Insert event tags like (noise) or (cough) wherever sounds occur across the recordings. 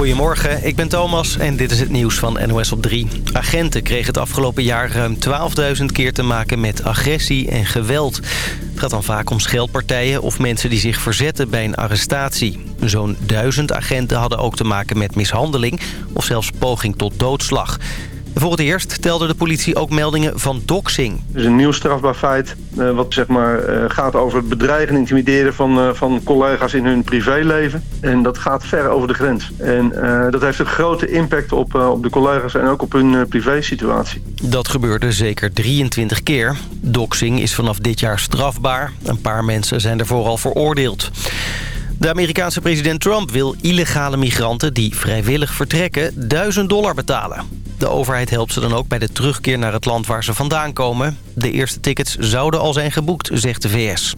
Goedemorgen, ik ben Thomas en dit is het nieuws van NOS op 3. Agenten kregen het afgelopen jaar ruim 12.000 keer te maken met agressie en geweld. Het gaat dan vaak om scheldpartijen of mensen die zich verzetten bij een arrestatie. Zo'n duizend agenten hadden ook te maken met mishandeling of zelfs poging tot doodslag. Voor het eerst telde de politie ook meldingen van doxing. Het is een nieuw strafbaar feit uh, wat zeg maar, uh, gaat over het bedreigen en intimideren van, uh, van collega's in hun privéleven. En dat gaat ver over de grens. En dat heeft een grote impact op, op de collega's en ook op hun privésituatie. Dat gebeurde zeker 23 keer. Doxing is vanaf dit jaar strafbaar. Een paar mensen zijn ervoor al veroordeeld. De Amerikaanse president Trump wil illegale migranten die vrijwillig vertrekken 1000 dollar betalen. De overheid helpt ze dan ook bij de terugkeer naar het land waar ze vandaan komen. De eerste tickets zouden al zijn geboekt, zegt de VS.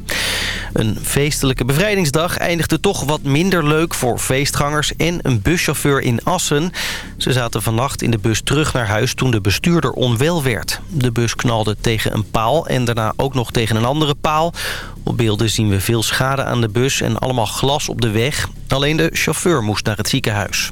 Een feestelijke bevrijdingsdag eindigde toch wat minder leuk voor feestgangers en een buschauffeur in Assen. Ze zaten vannacht in de bus terug naar huis toen de bestuurder onwel werd. De bus knalde tegen een paal en daarna ook nog tegen een andere paal. Op beelden zien we veel schade aan de bus en allemaal glas op de weg. Alleen de chauffeur moest naar het ziekenhuis.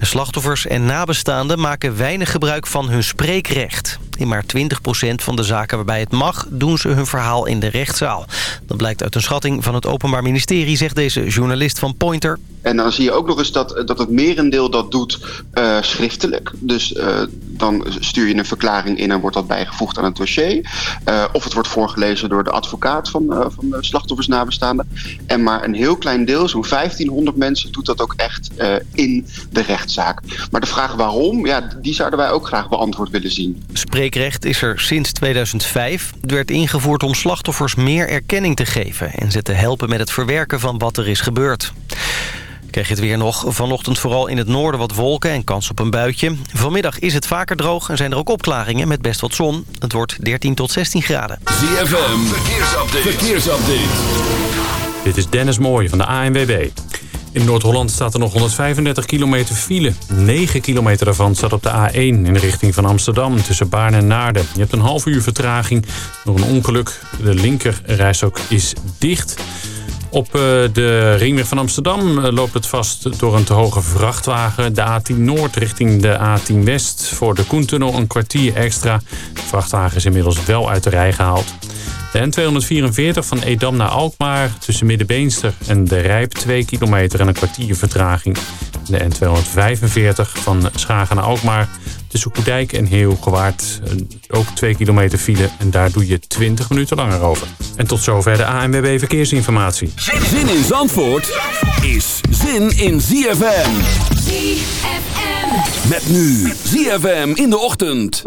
De slachtoffers en nabestaanden maken weinig gebruik van hun spreekrecht. In maar 20% van de zaken waarbij het mag, doen ze hun verhaal in de rechtszaal. Dat blijkt uit een schatting van het Openbaar Ministerie, zegt deze journalist van Pointer. En dan zie je ook nog eens dat, dat het merendeel dat doet uh, schriftelijk. Dus uh, dan stuur je een verklaring in en wordt dat bijgevoegd aan het dossier. Uh, of het wordt voorgelezen door de advocaat van, van de slachtoffers nabestaanden. En maar een heel klein deel, zo'n 1500 mensen, doet dat ook echt in de rechtszaak. Maar de vraag waarom, ja, die zouden wij ook graag beantwoord willen zien. Spreekrecht is er sinds 2005. Het werd ingevoerd om slachtoffers meer erkenning te geven... en ze te helpen met het verwerken van wat er is gebeurd. Krijg je het weer nog. Vanochtend vooral in het noorden wat wolken en kans op een buitje. Vanmiddag is het vaker droog en zijn er ook opklaringen met best wat zon. Het wordt 13 tot 16 graden. ZFM, verkeersupdate. verkeersupdate. Dit is Dennis Mooij van de ANWB. In Noord-Holland staat er nog 135 kilometer file. 9 kilometer daarvan staat op de A1 in de richting van Amsterdam tussen Baarn en Naarden. Je hebt een half uur vertraging door een ongeluk. De linkerrijstok is dicht. Op eh, de ringweg van Amsterdam eh, loopt het vast door een te hoge vrachtwagen. De A10 Noord richting de A10 West. Voor de Koentunnel een kwartier extra. De vrachtwagen is inmiddels wel uit de rij gehaald. De N244 van Edam naar Alkmaar tussen Middenbeemster en De Rijp 2 kilometer en een kwartier vertraging. De N245 van Schagen naar Alkmaar tussen Koedijk en Heelgewaard ook 2 kilometer file en daar doe je 20 minuten langer over. En tot zover de ANWB Verkeersinformatie. Zin in Zandvoort is zin in ZFM. ZFM. Met nu ZFM in de ochtend.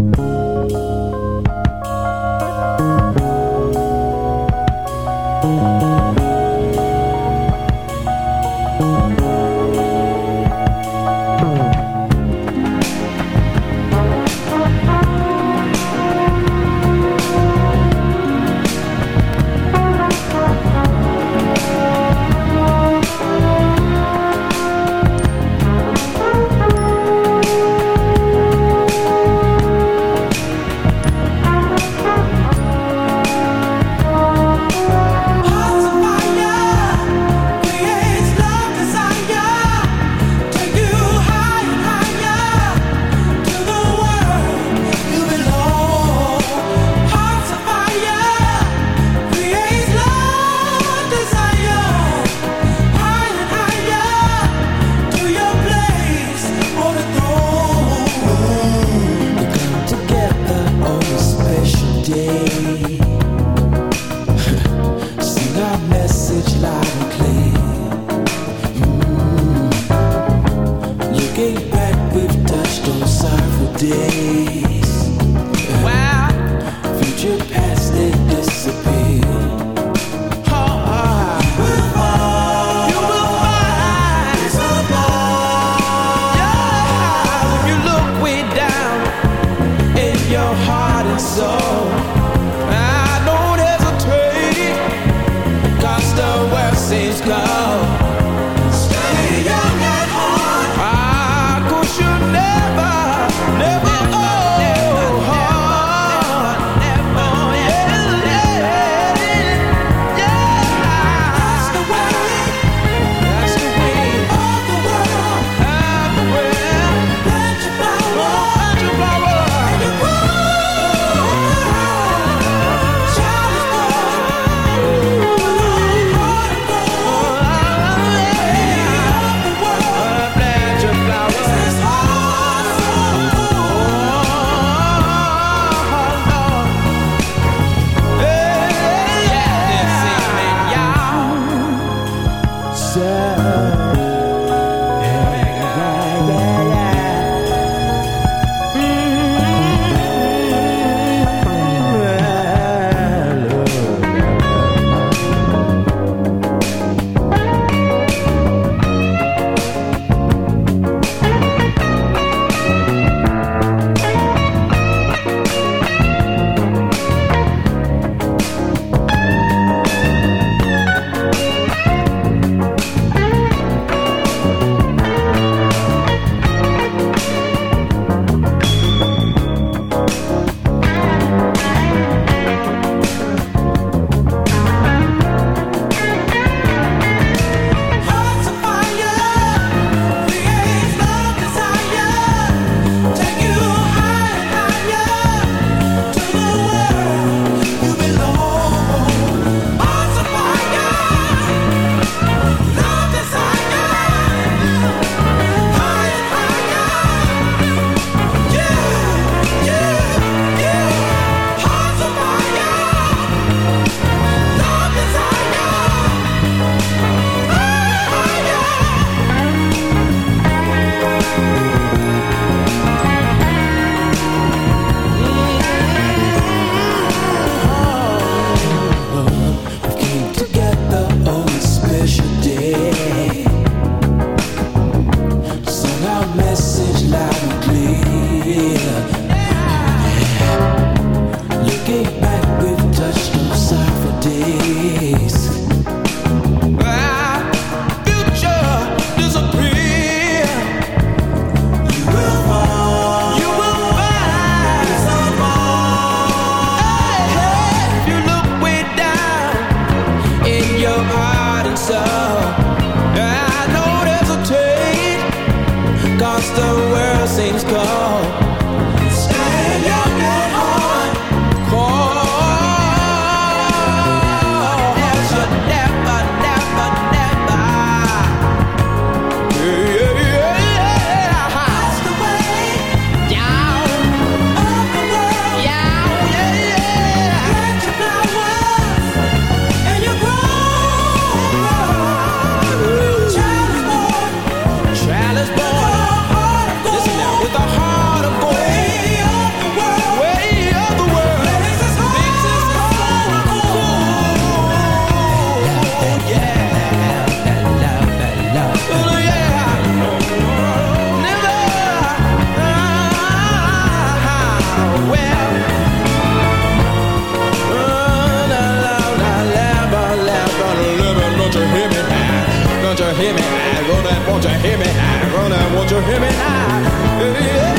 Won't you hear me now? Running, won't you hear me now? Yeah.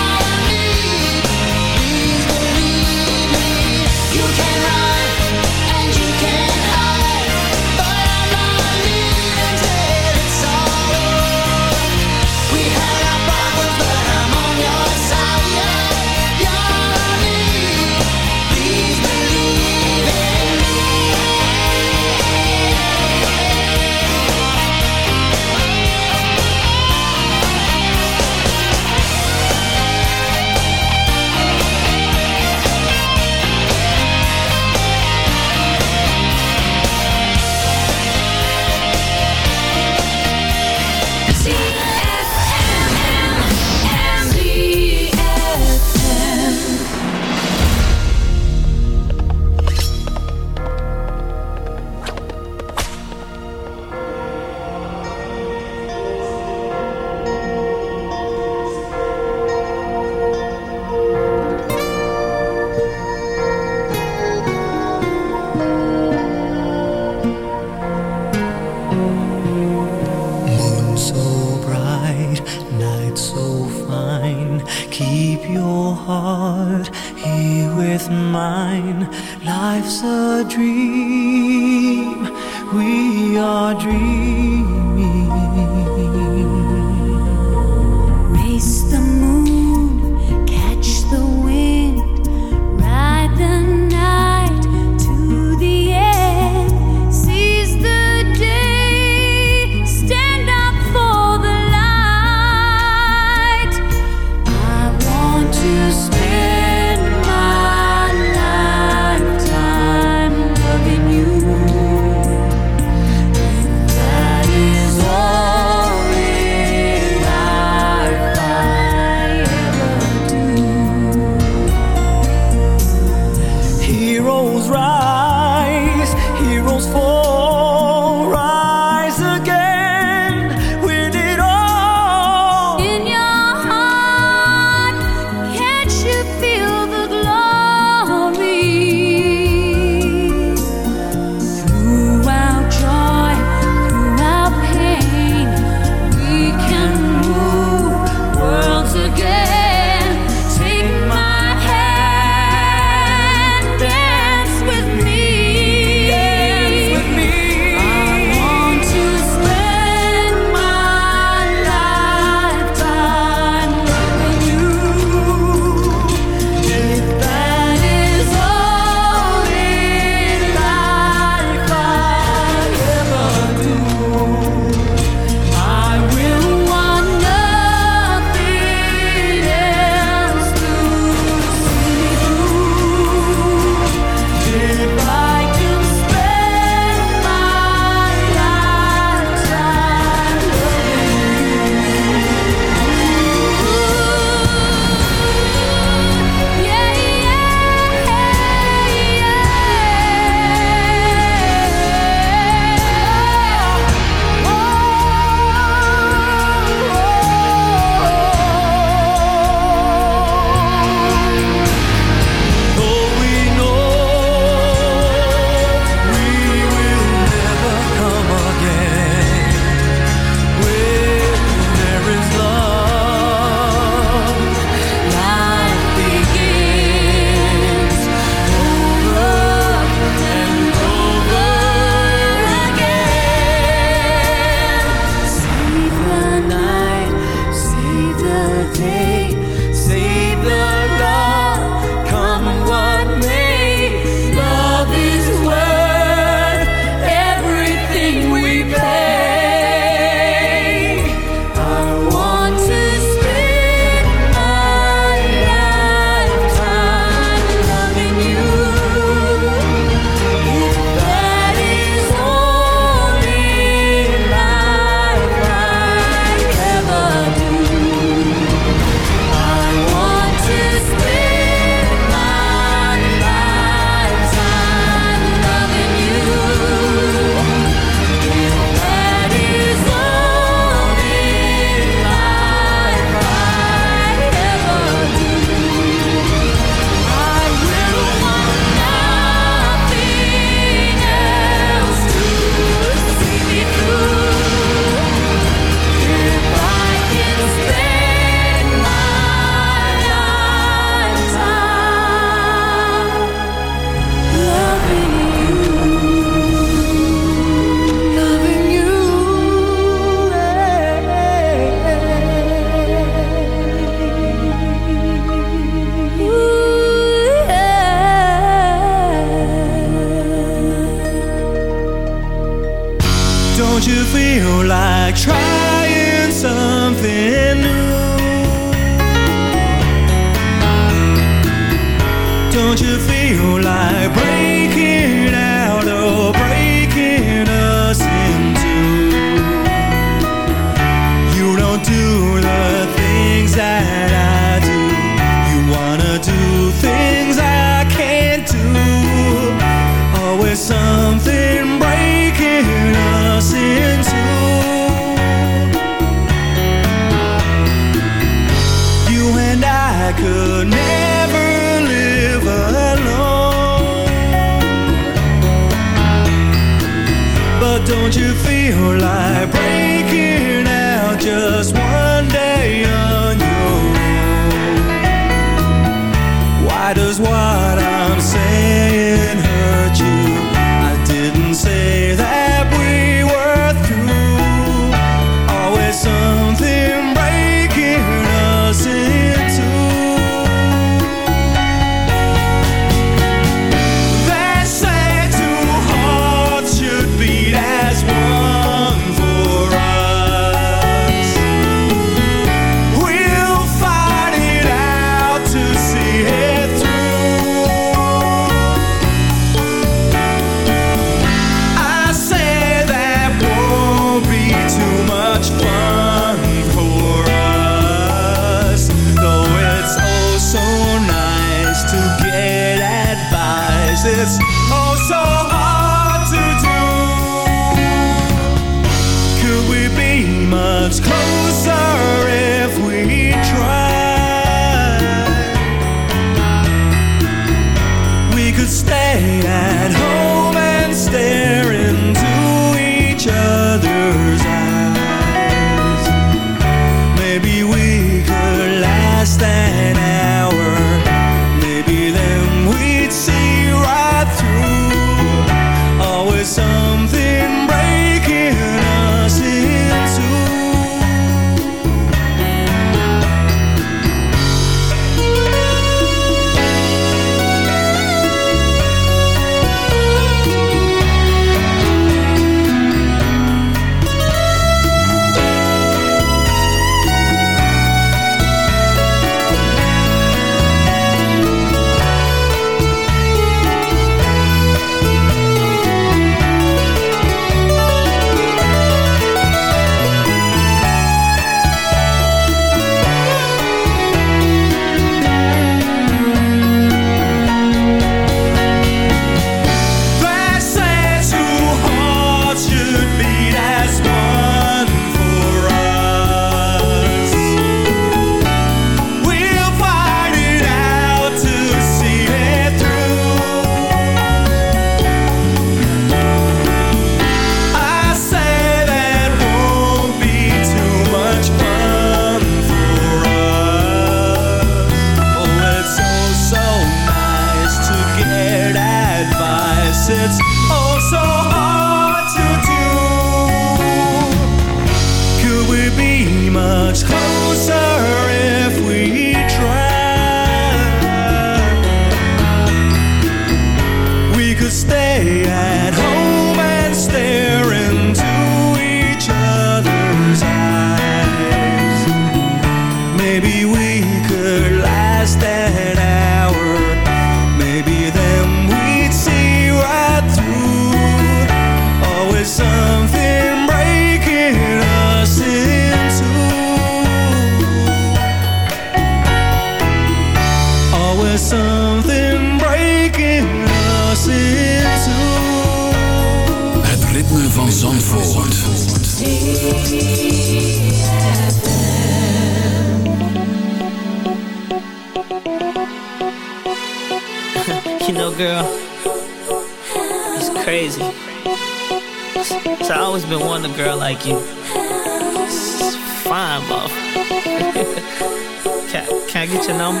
Fine, buff. (laughs) can, can I get your number?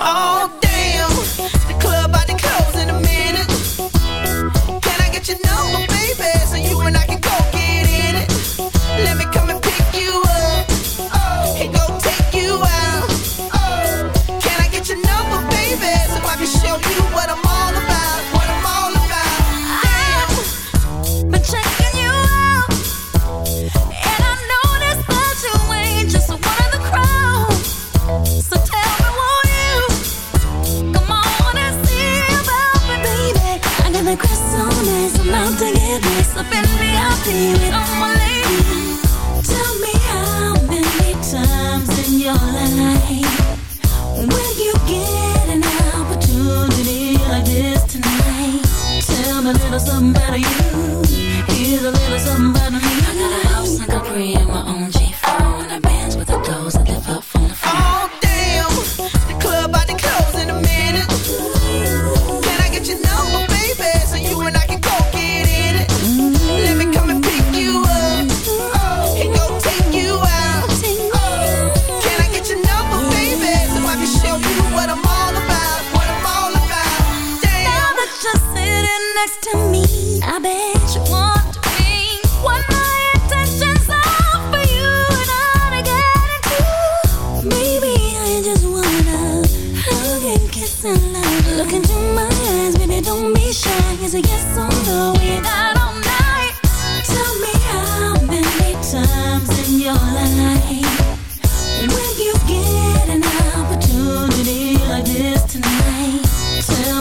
Oh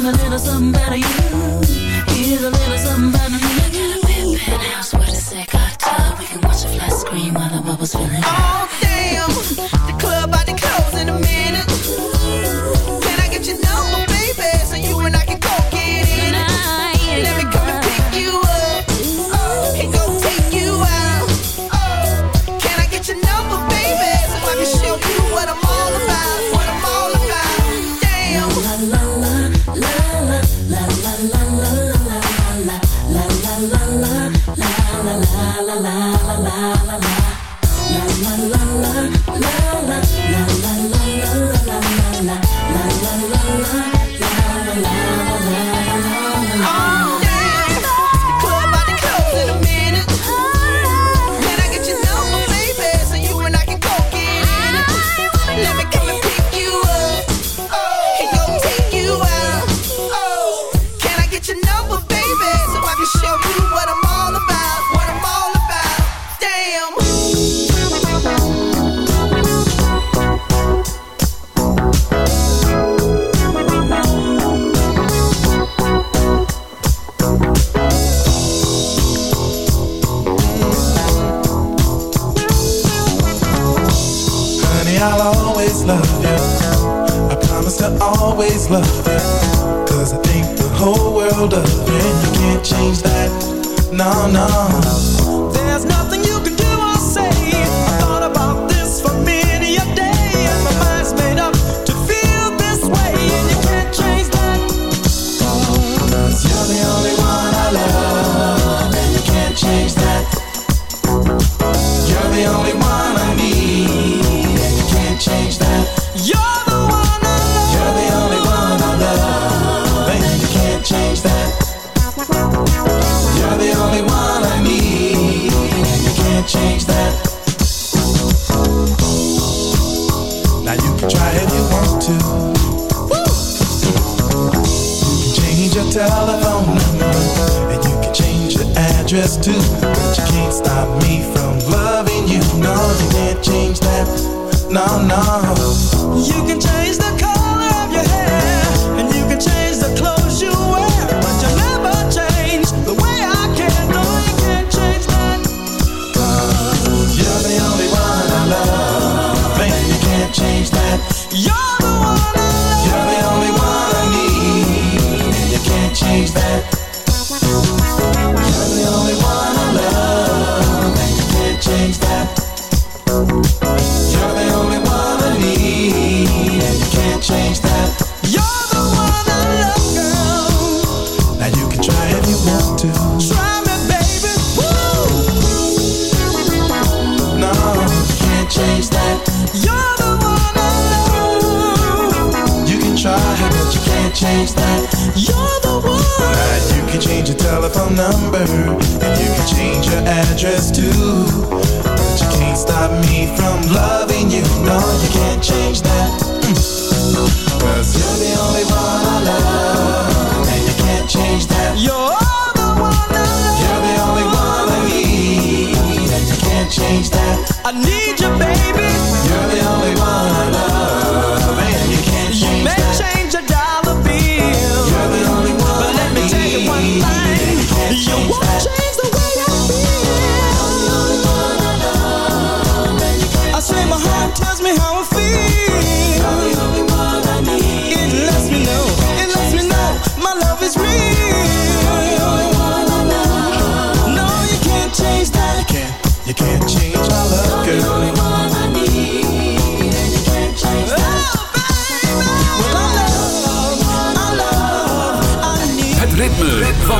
Here's a little something better you. Here's a little something better you. Penthouse with a sick cocktail. We can watch a flat screen while the bubble's filling. Oh.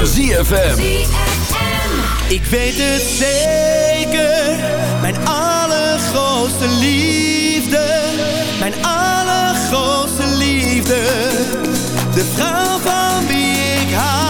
ZFM. Ik weet het zeker, mijn allergrootste liefde, mijn allergrootste liefde, de vrouw van wie ik hou.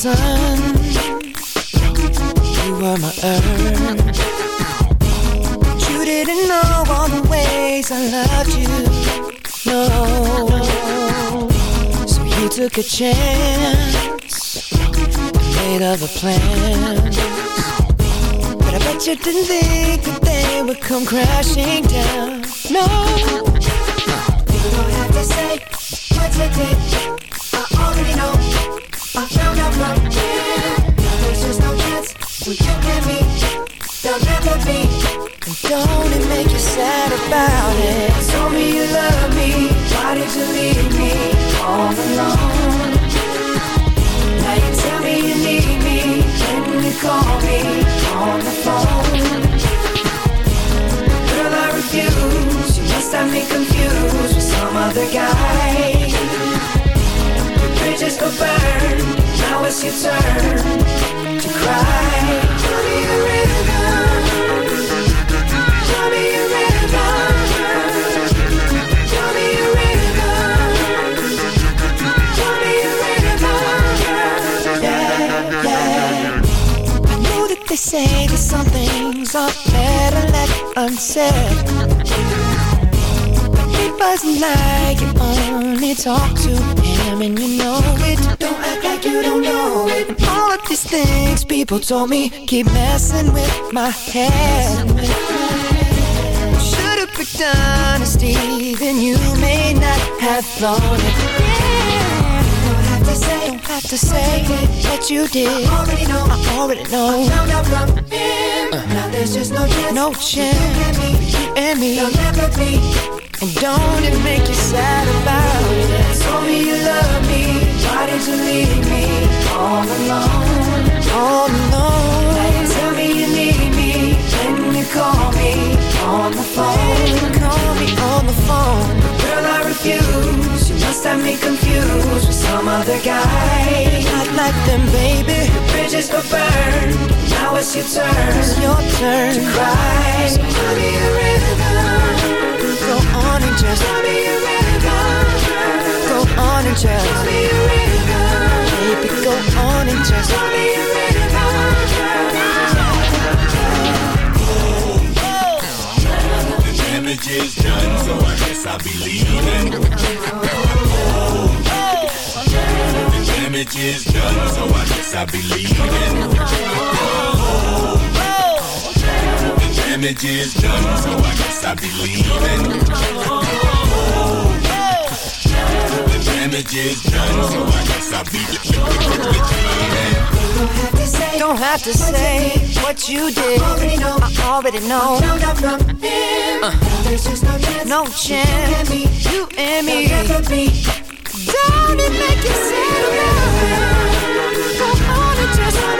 Sun, you were my earth. You didn't know all the ways I loved you. No, so you took a chance, made other plans. But I bet you didn't think that they would come crashing down. No, you don't have to say what you. I already know. I found out from here. There's no chance for you and me. There'll never be. Don't make you sad about it? Told me you love me. Why did you leave me all alone? Now you tell me you need me. When you call me on the phone. Girl, I refuse. You must have me confused with some other guy bridges were burned. Now it's your turn to cry. Me a me a they say that some things are better left unsaid. It wasn't like you only talk to him and you know it. Don't act like you don't know it. All of these things people told me keep messing with my head. Should've picked honesty, then you may not have thought it. Yeah. Don't have to say, don't have to say that you did. I already know, I already know. I found out from him. Uh. Now there's just no chance, no chance. You and me, there'll never be. And don't it make you sad about it? Told me you love me. Why did you leave me all alone? All alone. Now you tell me you need me. When you call me on the phone. Call me on the phone. Girl, I refuse. You must have me confused with some other guy. Not like them, baby. The bridges were burned. Now it's your turn. It's your turn to cry. So tell me a river. Go on and just tell me a river. On and just. Baby, go on and just tell me a The damage is done, so I guess I'll be leaving. The damage is done, so I guess I'll be leaving. The damage is done, so I guess I'll be leaving. Don't have to say what you did. I already know. Uh, no chance. You and me. Don't it make you sad? Go on and just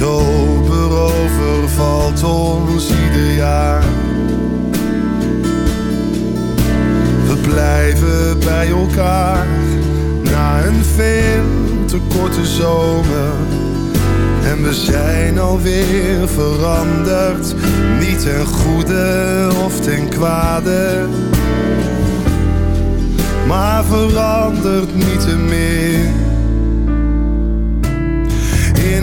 Oktober overvalt ons ieder jaar. We blijven bij elkaar na een veel te korte zomer. En we zijn alweer veranderd, niet ten goede of ten kwade. Maar verandert niet te meer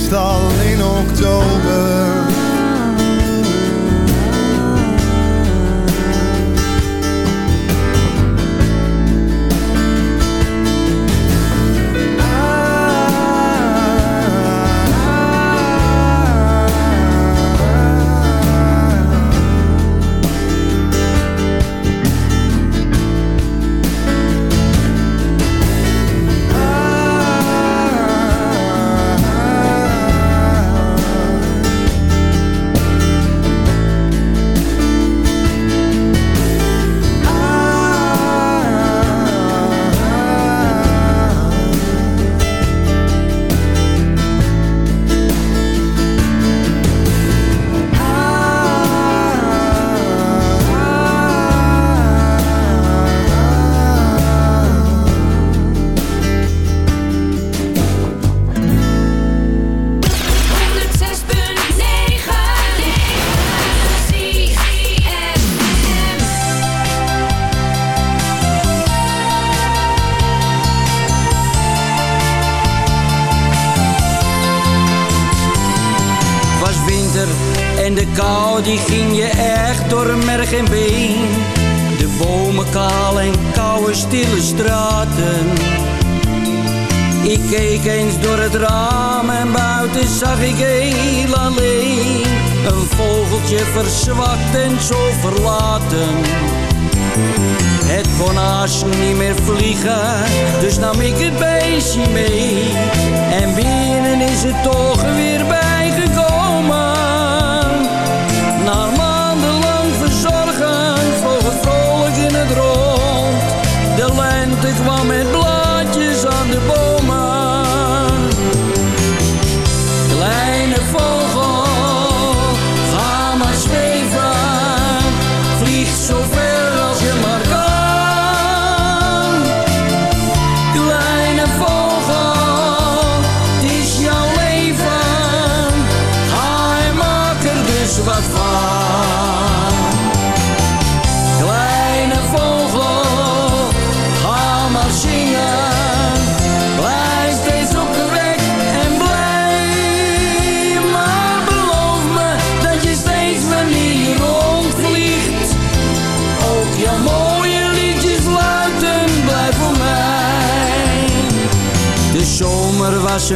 Meestal in oktober.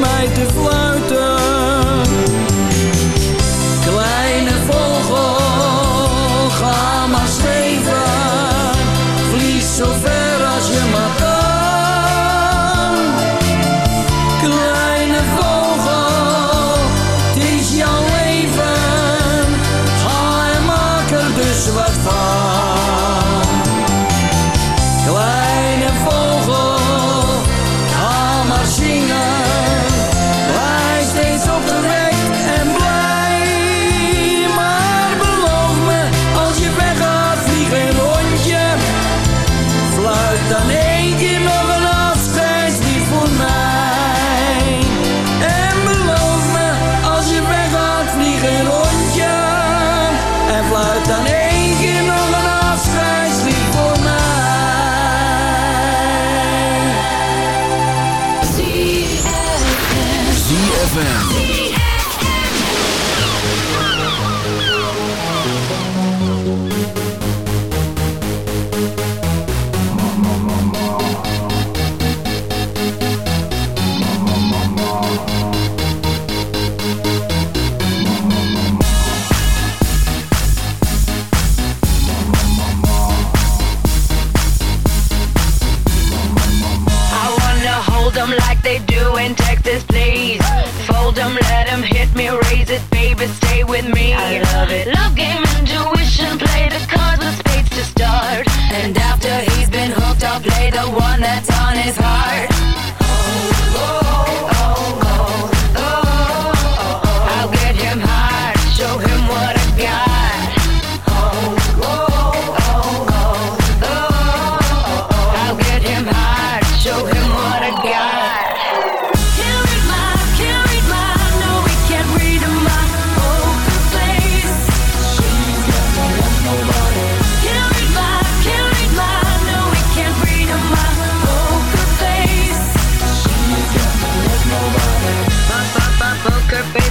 my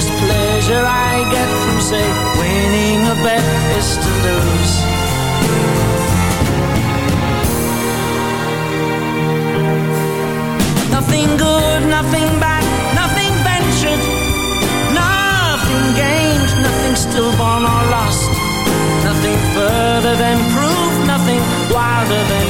greatest pleasure I get from, say, winning a bet is to lose. Nothing good, nothing bad, nothing ventured, nothing gained, nothing stillborn or lost, nothing further than proved, nothing wilder than